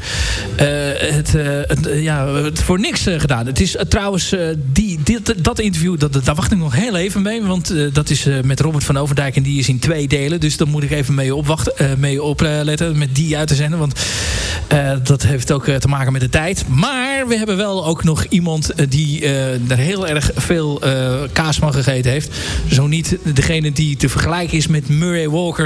[SPEAKER 9] het, het, ja, het voor niks gedaan. Het is trouwens, die, dit, dat interview, dat, daar wacht ik nog heel even mee. Want dat is met Robert van Overdijk en die is in twee delen. Dus daar moet ik even mee, opwachten, mee opletten met die uit te zenden. Want dat heeft ook te maken met de tijd. Maar we hebben wel ook nog iemand die er heel erg veel kaas van gegeten heeft. Zo niet degene die te vergelijken is met Murray Walker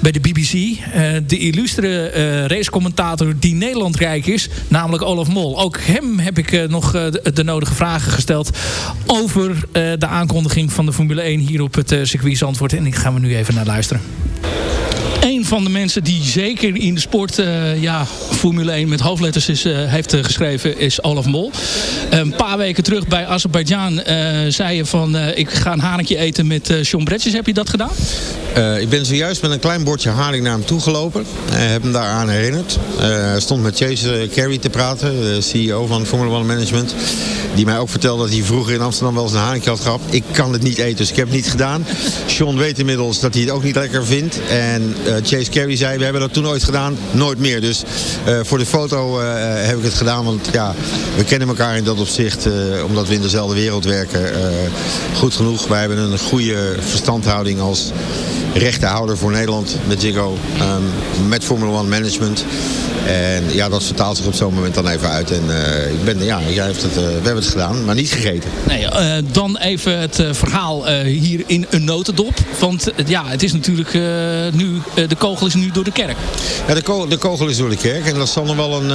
[SPEAKER 9] bij de BBC. Eh, de illustere uh, racecommentator die Nederland rijk is. Namelijk Olaf Mol. Ook hem heb ik uh, nog de, de, nodige vragen gesteld over de aankondiging van de Formule 1 hier op het circuit Zandvoort. En ik ga we nu even naar luisteren een van de mensen die zeker in de sport uh, ja, Formule 1 met hoofdletters is, uh, heeft uh, geschreven is Olaf Mol. een paar weken terug bij Azerbeidzjan zei je van ik ga een haringje eten met Sean Bretjes. Heb je dat gedaan?
[SPEAKER 15] ik ben zojuist met een klein bordje haring naar hem toe gelopen. en heb hem daaraan herinnerd. stond met Chase Carey te praten, de CEO van Formula 1 Management. Die mij ook vertelde dat hij vroeger in Amsterdam wel eens een haringje had gehad. Ik kan het niet eten, dus ik heb het niet gedaan. Sean weet inmiddels dat hij het ook niet lekker vindt. En uh, Chase Carey zei, we hebben dat toen ooit gedaan, nooit meer. Dus uh, voor de foto uh, heb ik het gedaan, want ja, we kennen elkaar in dat opzicht, omdat we in dezelfde wereld werken, goed genoeg. Wij hebben een goede verstandhouding als rechtenhouder voor Nederland met Ziggo, um, met Formula 1 Management. En ja, dat vertaalt zich op zo'n moment dan even uit. En uh, ik ben, ja, jij heeft het, uh, we hebben het gedaan, maar niet gegeten.
[SPEAKER 9] Nee, uh, dan even het verhaal hier in een notendop. Want ja, het is natuurlijk nu, de kogel is nu door de kerk.
[SPEAKER 15] Ja, de, ko de, kogel is door de kerk. En dat zal nog wel een,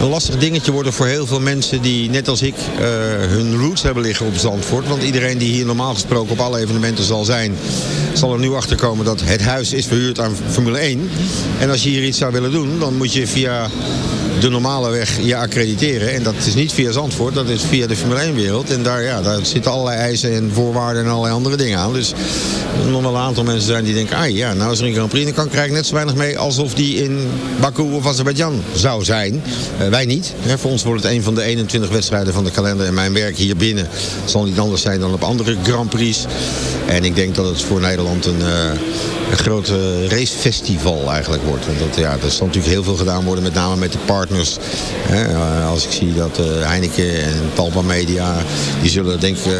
[SPEAKER 15] een lastig dingetje worden voor heel veel mensen die, net als ik, hun roots hebben liggen op Zandvoort. Want iedereen die hier normaal gesproken op alle evenementen zal zijn, zal er nu achter komen dat het huis is verhuurd aan Formule 1. En als je hier iets zou willen doen, dan moet je via de normale weg je accrediteren. En dat is niet via Zandvoort, dat is via de Formule 1-wereld. En daar, ja, daar zitten allerlei eisen en voorwaarden en allerlei andere dingen aan. Dus nog wel een aantal mensen zijn die denken... ah ja, nou is er een Grand Prix, dan kan krijg ik net zo weinig mee... alsof die in Baku of Azerbeidzjan zou zijn. Uh, wij niet. voor ons wordt het een van de 21 wedstrijden van de kalender. En mijn werk hier binnen zal niet anders zijn dan op andere Grand Prix. En ik denk dat het voor Nederland een... Uh, een groot racefestival eigenlijk wordt. En dat, ja, er zal natuurlijk heel veel gedaan worden, met name met de partners. Hè. Eh, als ik zie dat eh, Heineken en Talpa Media, die zullen denk ik eh,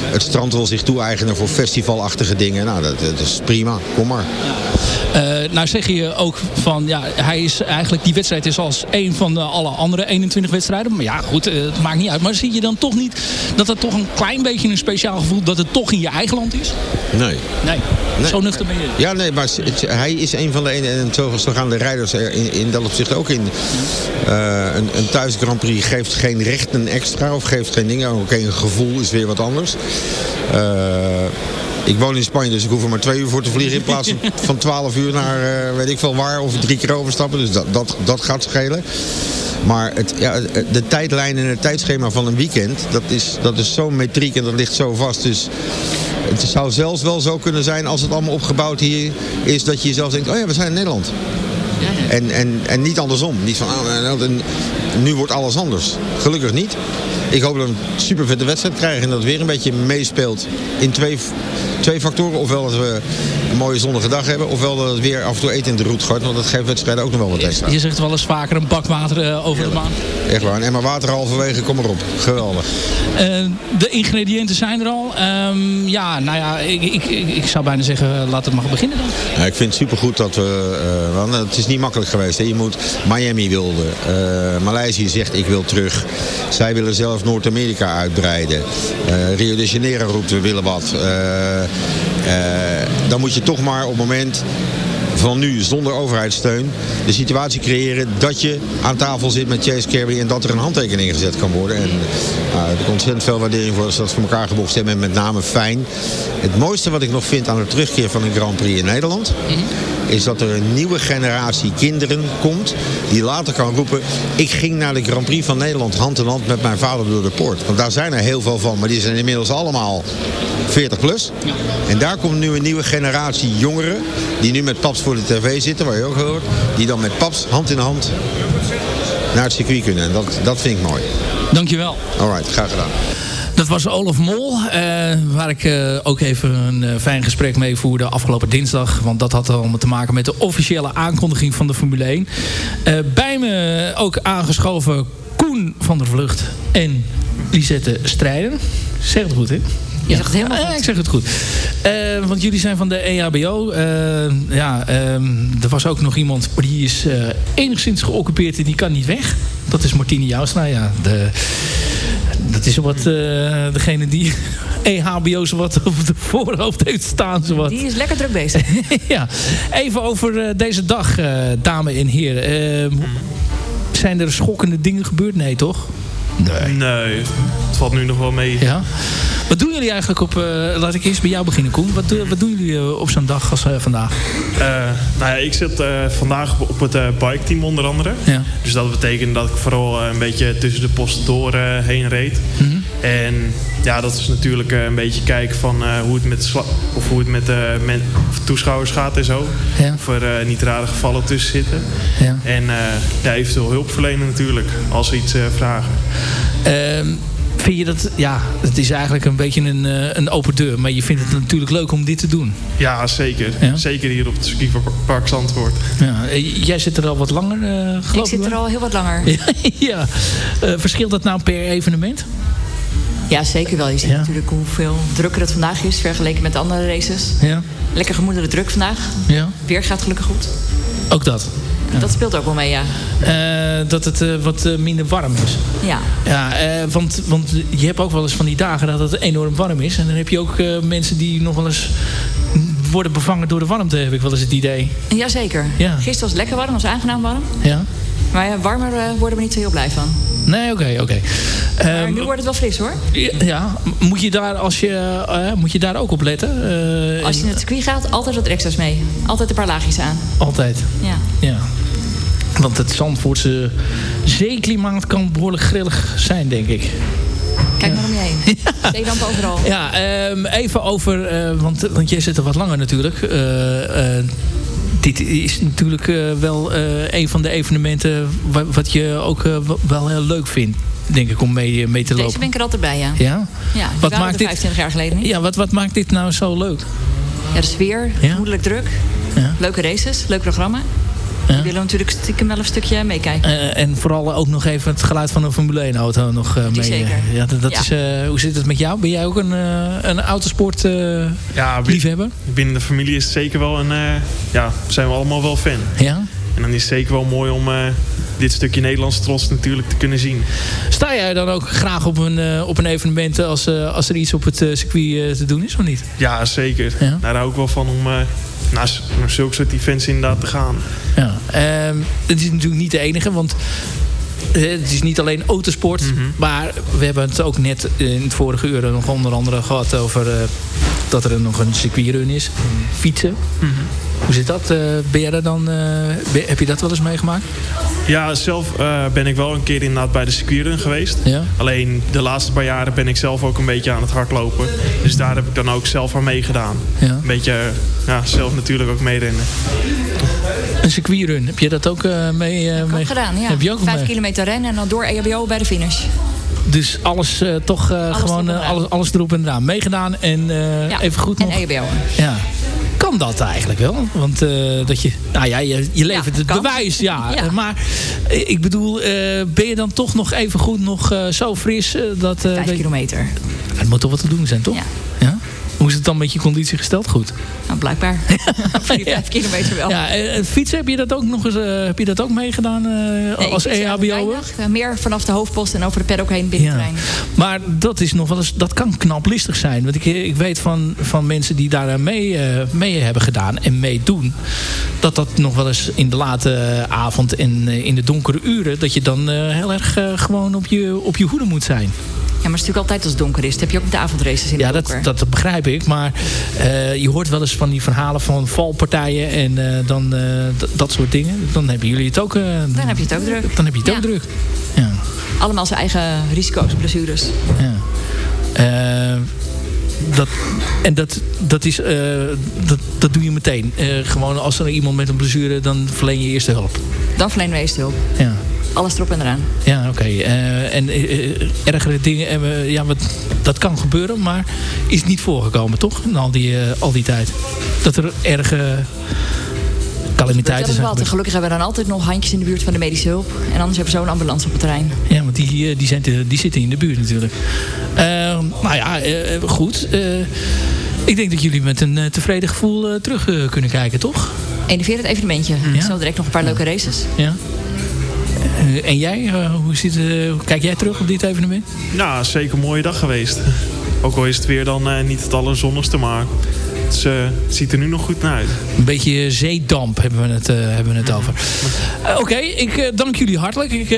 [SPEAKER 15] het strand wel zich toe-eigenen voor festivalachtige dingen. Nou, dat, dat is prima. Kom maar.
[SPEAKER 9] Nou zeg je ook van, ja, hij is eigenlijk, die wedstrijd is als een van de alle andere 21 wedstrijden. Maar ja, goed, het maakt niet uit. Maar zie je dan toch niet dat het toch een klein beetje een speciaal gevoel, dat het toch in je eigen land is?
[SPEAKER 15] Nee.
[SPEAKER 9] Nee, zo nuchter ben je.
[SPEAKER 15] Ja, nee, maar hij is een van de ene en zo, gaan de rijders er in, in dat opzicht ook in. Eh, een, een thuis Grand Prix geeft geen rechten extra of geeft geen dingen. Oké, een gevoel is weer wat anders. Eh, ik woon in Spanje, dus ik hoef er maar twee uur voor te vliegen in plaats van- van 12 uur naar eh, weet ik veel waar of drie keer overstappen. Dus dat, dat, dat gaat schelen. Maar het, ja, de tijdlijn en het tijdschema van een weekend, dat is, dat is zo metriek en dat ligt zo vast. Dus het zou zelfs wel zo kunnen zijn als het allemaal opgebouwd hier is, dat je jezelf denkt, oh ja, we zijn in Nederland. En, en, en niet andersom. Niet van, oh, nou, nu wordt alles anders. Gelukkig niet. Ik hoop dat we een super vette wedstrijd krijgen en dat het weer een beetje meespeelt in twee, twee factoren. Ofwel dat we een mooie zonnige dag hebben, ofwel dat het weer af en toe eten in de route gooit. Want dat geeft wedstrijden ook nog wel wat extra.
[SPEAKER 9] Je zegt wel eens vaker een bak water eh, over de baan.
[SPEAKER 15] Echt waar. En maar water halverwege, kom maar op. Geweldig.
[SPEAKER 9] Eh, de ingrediënten zijn er al. Ehm, ja, nou ja, ik, ik, ik, ik zou bijna zeggen, laat het maar beginnen dan.
[SPEAKER 15] Ja, ik vind het supergoed dat we... eh, want het is niet makkelijk geweest. Hè. Je moet... Miami wilde. eh Maleisië zegt ik wil terug. Zij willen zelf Noord-Amerika uitbreiden. Eh, Rio de Janeiro roept we willen wat. Eh, eh, dan moet je toch maar op het moment van nu zonder overheidssteun de situatie creëren dat je aan tafel zit met Chase Carey en dat er een handtekening gezet kan worden. En nou, ik ontzettend veel waardering voor dat ze dat voor elkaar gebocht hebben en met name fijn. Het mooiste wat ik nog vind aan de terugkeer van een Grand Prix in Nederland is dat er een nieuwe generatie kinderen komt die later kan roepen ik ging naar de Grand Prix van Nederland hand in hand met mijn vader door de poort. Want daar zijn er heel veel van, maar die zijn inmiddels allemaal 40 plus. En daar komt nu een nieuwe generatie jongeren die nu met paps voor de tv zitten, waar je ook hoort, die dan met paps hand in hand naar het circuit kunnen. En dat, dat vind ik mooi.
[SPEAKER 9] Dankjewel.
[SPEAKER 15] Alright, graag gedaan.
[SPEAKER 9] Dat was Olaf Mol, eh, waar ik eh, ook even een eh, fijn gesprek mee voerde afgelopen dinsdag. Want dat had allemaal te maken met de officiële aankondiging van de Formule 1. Eh, bij me ook aangeschoven Koen van der Vlucht en Lisette Strijden. Zeg het goed, hè?
[SPEAKER 16] Je zegt het helemaal
[SPEAKER 9] Ja, ik zeg het goed. Want jullie zijn van de E EHBO. Eh, ja, ehm, er was ook nog iemand, die is enigszins geoccupeerd en die kan niet weg. Dat is Martine Joustra. Ja, de, dat is wat eh, degene die *laughs* EHBO zo wat op de voorhoofd heeft staan.
[SPEAKER 16] Die is lekker druk bezig. *laughs*
[SPEAKER 9] ja, even over eh, deze dag, eh, dames en heren. Eh, zijn er schokkende dingen gebeurd? Nee, toch?
[SPEAKER 17] Nee. Nee, het valt nu nog wel mee.
[SPEAKER 9] Ja. Wat doen jullie eigenlijk op... eh, laat ik eerst bij jou beginnen, Koen. Wat, doen- wat doen jullie eh, op zo'n dag als eh, vandaag?
[SPEAKER 17] Eh, nou ja, ik zit eh, vandaag op- het eh bike team onder andere.
[SPEAKER 9] Ja.
[SPEAKER 17] Dus dat betekent dat ik vooral eh, een beetje tussen de posten door eh, heen reed.
[SPEAKER 9] Mhm.
[SPEAKER 17] En ja, dat is natuurlijk eh, een beetje kijken van eh, hoe het met, of hoe het met de men- of toeschouwers gaat en zo.
[SPEAKER 9] Ja.
[SPEAKER 17] Of er eh, niet rare gevallen tussen zitten.
[SPEAKER 9] Ja.
[SPEAKER 17] En eh ja, eventueel hulp verlenen natuurlijk, als ze iets eh, vragen.
[SPEAKER 9] Ehm, vind je dat... Ja, het is eigenlijk een beetje een, eh, een open deur. Maar je vindt het natuurlijk leuk om dit te doen.
[SPEAKER 17] Ja, zeker. Zeker hier op het circuitpark Zandvoort.
[SPEAKER 9] Ja. eh, Jij zit er al wat langer, eh
[SPEAKER 16] Ik
[SPEAKER 9] geloof
[SPEAKER 16] zit
[SPEAKER 9] ik.
[SPEAKER 16] er al heel wat langer. *laughs*
[SPEAKER 9] Ja. Eh, verschilt dat nou per evenement?
[SPEAKER 16] Ja, zeker wel. Je ziet natuurlijk hoeveel drukker het vandaag is vergeleken met de andere races.
[SPEAKER 9] Ja.
[SPEAKER 16] Lekker gemoedelijk druk vandaag.
[SPEAKER 9] Ja.
[SPEAKER 16] Weer gaat gelukkig goed.
[SPEAKER 9] Ook dat.
[SPEAKER 16] Dat speelt ook wel mee, ja.
[SPEAKER 9] Eh, dat het eh, wat eh, minder warm is.
[SPEAKER 16] Ja.
[SPEAKER 9] Ja, want, want je hebt ook wel eens van die dagen dat het enorm warm is. En dan heb je ook mensen die nog wel eens worden bevangen door de warmte, heb ik wel eens het idee.
[SPEAKER 16] Jazeker.
[SPEAKER 9] Ja.
[SPEAKER 16] Gisteren was het lekker warm, was aangenaam warm.
[SPEAKER 9] Ja?
[SPEAKER 16] Maar ja, warmer worden we niet zo heel blij van.
[SPEAKER 9] Nee, oké, oké.
[SPEAKER 16] Maar
[SPEAKER 9] Ehm,
[SPEAKER 16] nu wordt het wel fris hoor.
[SPEAKER 9] ja, ja, moet je daar, als je, moet je daar ook op letten?
[SPEAKER 16] Als je naar het circuit gaat, altijd wat extra's mee. Altijd een paar laagjes aan.
[SPEAKER 9] Altijd.
[SPEAKER 16] Ja.
[SPEAKER 9] Ja. Want het Zandvoortse zeeklimaat kan behoorlijk grillig zijn, denk ik.
[SPEAKER 16] Kijk maar om je heen. *laughs* Zeelamp overal.
[SPEAKER 9] Ja, ehm, even over, eh, want, want jij zit er wat langer natuurlijk. Eh, eh, dit is natuurlijk wel een van de evenementen wa- wat je ook wel heel leuk vindt, denk ik, om mee, mee te
[SPEAKER 16] Deze
[SPEAKER 9] lopen.
[SPEAKER 16] ben ik er altijd bij, ja.
[SPEAKER 9] Ja?
[SPEAKER 16] Ja,
[SPEAKER 9] Wat maakt
[SPEAKER 16] maakt
[SPEAKER 9] dit-
[SPEAKER 16] 25 jaar geleden niet.
[SPEAKER 9] Ja, wat, wat maakt dit nou zo leuk?
[SPEAKER 16] Ja, de sfeer, gemoedelijk druk.
[SPEAKER 9] Ja.
[SPEAKER 16] Leuke races, leuk programma. We willen natuurlijk stiekem wel een stukje meekijken.
[SPEAKER 9] Eh, en vooral ook nog even het geluid van een Formule 1 auto nog eh, mee.
[SPEAKER 16] zeker.
[SPEAKER 9] Ja, dat, dat
[SPEAKER 16] Ja.
[SPEAKER 9] Is, eh, hoe zit het met jou? Ben jij ook een, eh, een autosport eh,
[SPEAKER 17] Ja,
[SPEAKER 9] liefhebber?
[SPEAKER 17] binnen de familie is het zeker wel een... eh, ja, zijn we allemaal wel fan.
[SPEAKER 9] Ja?
[SPEAKER 17] En dan is het zeker wel mooi om eh, dit stukje Nederlands trots natuurlijk te kunnen zien.
[SPEAKER 9] Sta jij dan ook graag op een, eh, op een evenement als, eh, als er iets op het eh, circuit eh, te doen is of niet?
[SPEAKER 17] Ja, zeker.
[SPEAKER 9] Ja?
[SPEAKER 17] Daar hou ik wel van om eh, naar zulke soort events inderdaad te gaan.
[SPEAKER 9] Ja. Ehm, het is natuurlijk niet de enige, want eh, het is niet alleen autosport. Maar we hebben het ook net in het vorige uur nog onder andere gehad over eh, dat er nog een circuitrun is. Fietsen. Hoe zit dat? Eh, ben jij daar dan, eh, ben- heb je dat wel eens meegemaakt?
[SPEAKER 17] Ja, zelf eh, ben ik wel een keer inderdaad bij de circuitrun geweest.
[SPEAKER 9] Ja.
[SPEAKER 17] Alleen de laatste paar jaren ben ik zelf ook een beetje aan het hardlopen. Dus daar heb ik dan ook zelf aan meegedaan.
[SPEAKER 9] Ja.
[SPEAKER 17] Een beetje ja, zelf natuurlijk ook meerennen.
[SPEAKER 9] Een circuitrun. Heb je dat ook eh, mee, eh, mee
[SPEAKER 16] gedaan, ja.
[SPEAKER 9] Heb je ook
[SPEAKER 16] Vijf
[SPEAKER 9] mee?
[SPEAKER 16] kilometer rennen en dan door EHBO bij de finish.
[SPEAKER 9] Dus alles eh, toch eh, gewoon eh, alles, alles erop en eraan. Meegedaan en
[SPEAKER 16] Ja,
[SPEAKER 9] even goed
[SPEAKER 16] en
[SPEAKER 9] nog.
[SPEAKER 16] EHBO.
[SPEAKER 9] Ja. Kan dat eigenlijk wel? Want dat je, nou ja, je, je levert het bewijs, ja. *laughs*
[SPEAKER 16] Ja.
[SPEAKER 9] Maar ik bedoel, ben je dan toch nog even goed nog zo fris dat...
[SPEAKER 16] Vijf kilometer.
[SPEAKER 9] Het moet toch wat te doen zijn, toch?
[SPEAKER 16] Ja.
[SPEAKER 9] Hoe is het dan met je conditie gesteld? Goed.
[SPEAKER 16] Nou, blijkbaar. *laughs* *laughs* Voor die vijf kilometer wel.
[SPEAKER 9] Ja, eh, fietsen, heb je dat ook nog eens eh, heb je dat ook meegedaan eh,
[SPEAKER 16] Nee,
[SPEAKER 9] als
[SPEAKER 16] fiets
[SPEAKER 9] EHBO?
[SPEAKER 16] Eh, Meer vanaf de hoofdpost en over de paddock heen binnen
[SPEAKER 9] Ja.
[SPEAKER 16] terrein.
[SPEAKER 9] Maar dat is nog wel eens, dat kan knaplistig zijn. Want ik, ik weet van, van mensen die daar mee, eh, mee hebben gedaan en meedoen. Dat dat nog wel eens in de late avond en eh, in de donkere uren. Dat je dan eh, heel erg eh, gewoon op je, op je hoede moet zijn.
[SPEAKER 16] Ja, maar het is natuurlijk altijd als het donker is. Dat heb je ook met de avondraces in
[SPEAKER 9] Ja,
[SPEAKER 16] het
[SPEAKER 9] dat,
[SPEAKER 16] donker.
[SPEAKER 9] dat begrijp ik. Maar eh, je hoort wel eens van die verhalen van valpartijen en eh, dan eh, dat soort dingen. Dan hebben jullie het ook,
[SPEAKER 16] Dan heb je het ook druk.
[SPEAKER 9] dan heb je het ook
[SPEAKER 16] Ja.
[SPEAKER 9] druk. Ja.
[SPEAKER 16] Allemaal zijn eigen risico's, blessures.
[SPEAKER 9] Ja. Dat, en dat, dat, is, eh, dat, dat doe je meteen. Eh, gewoon als er iemand met een blessure, dan verleen je eerste hulp.
[SPEAKER 16] Dan verlenen we eerste hulp.
[SPEAKER 9] Ja,
[SPEAKER 16] Alles erop en eraan.
[SPEAKER 9] ja oké. Eh, en ergere dingen, ja, wat, dat kan gebeuren, maar is niet voorgekomen, toch? In al die, al die tijd. Dat er erge calamiteiten zijn.
[SPEAKER 16] Gelukkig hebben we dan altijd nog handjes in de buurt van de medische hulp. En anders hebben we zo'n ambulance op het terrein.
[SPEAKER 9] Ja, want die, eh, die, zijn te- die zitten in de buurt natuurlijk. Eh, nou ja, eh, goed. Eh, ik denk dat jullie met een tevreden gevoel terug kunnen kijken, toch?
[SPEAKER 16] Enerverend evenementje. Zo direct nog een paar leuke races.
[SPEAKER 9] Ja. En jij, hoe zit, hoe kijk jij terug op dit evenement?
[SPEAKER 17] Ja, zeker een mooie dag geweest. Ook al is het weer dan eh, niet het allerzonnigste, maar eh, het ziet er nu nog goed naar uit.
[SPEAKER 9] Een beetje zeedamp hebben we het, eh, hebben we het over. Eh, Oké, ik dank jullie hartelijk. Ik,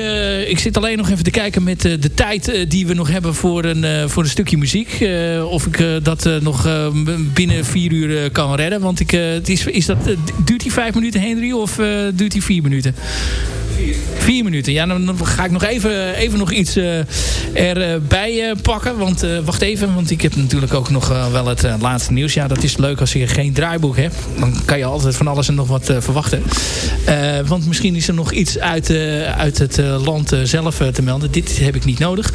[SPEAKER 9] ik zit alleen nog even te kijken met de tijd die we nog hebben voor een, voor een stukje muziek. Of ik dat nog binnen vier uur kan redden. Want ik, is, is dat, duurt die vijf minuten, Henry, of duurt die vier minuten? Vier minuten. Ja, dan, ga ik nog even, even nog iets eh, erbij eh, pakken. Want eh, wacht even, want ik heb natuurlijk ook nog wel het laatste nieuws. Ja, dat is leuk als je geen draaiboek hebt. Dan kan je altijd van alles en nog wat verwachten. Want misschien is er nog iets uit, uit het land zelf te melden. Dit heb ik niet nodig.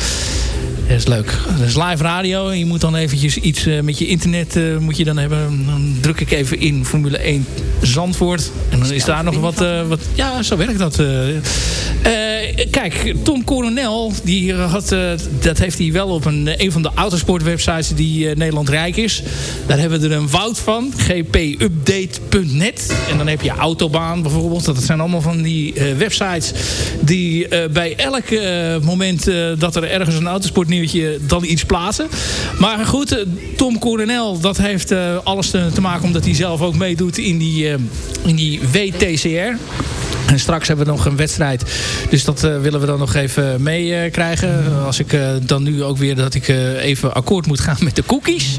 [SPEAKER 9] Dat is leuk. Dat is live radio. Je moet dan eventjes iets eh, met je internet eh, moet je dan hebben. Dan druk ik even in Formule 1 Zandvoort. En dan is daar nog wat... eh, wat ja, zo werkt dat. kijk, Tom Coronel, die had, dat heeft hij wel op een, een van de autosportwebsites die Nederland rijk is. Daar hebben we er een woud van. gpupdate.net. En dan heb je Autobaan bijvoorbeeld. Dat zijn allemaal van die websites die bij elk moment dat er ergens een dan iets plaatsen. Maar goed, eh, Tom Coronel, dat heeft eh, alles te, maken omdat hij zelf ook meedoet in die, eh, in die WTCR. En straks hebben we nog een wedstrijd. Dus dat willen we dan nog even meekrijgen. Als ik dan nu ook weer dat ik even akkoord moet gaan met de cookies.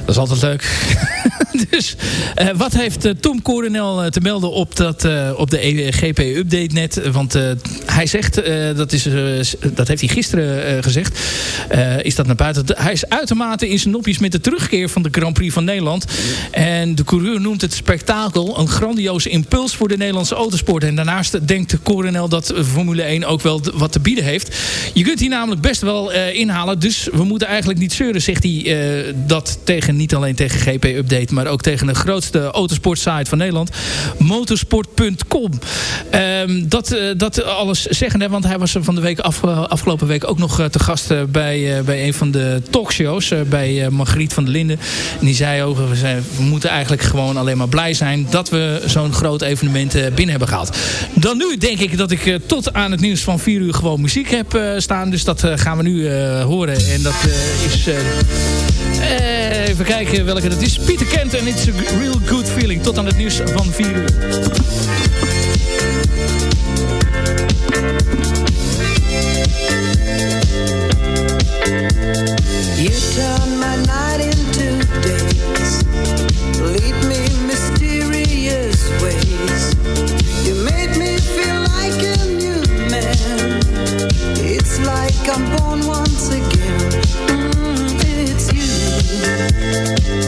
[SPEAKER 9] Dat is altijd leuk. *laughs* *laughs* dus eh, wat heeft eh, Tom Coronel eh, te melden op, dat, op de GP-update net? Want hij zegt, dat, is, dat heeft hij gisteren gezegd, is dat naar buiten. Hij is uitermate in zijn nopjes met de terugkeer van de Grand Prix van Nederland. En de coureur noemt het spektakel een grandioze impuls voor de Nederlandse autosport. En daarnaast denkt de Coronel dat Formule 1 ook wel wat te bieden heeft. Je kunt hier namelijk best wel inhalen. Dus we moeten eigenlijk niet zeuren, zegt hij. dat tegen, niet alleen tegen GP Update, maar ook tegen de grootste autosportsite van Nederland. Motorsport.com. Ehm, dat, eh, dat alles zeggen, want hij was van de week afgelopen week ook nog te gast bij, bij een van de talkshows. bij Margriet van der Linden. En die zei ook, we, we moeten eigenlijk gewoon alleen maar blij zijn dat we zo'n groot evenement binnen hebben gehaald. Dan nu denk ik dat ik tot aan het nieuws van 4 uur gewoon muziek heb staan. Dus dat gaan we nu horen. En dat is... even kijken welke dat is. Pieter Kent en It's a Real Good Feeling. Tot aan het nieuws van 4 uur.
[SPEAKER 18] You turn my night into days Lead me mysterious ways You made me feel like a new man It's like I'm born once you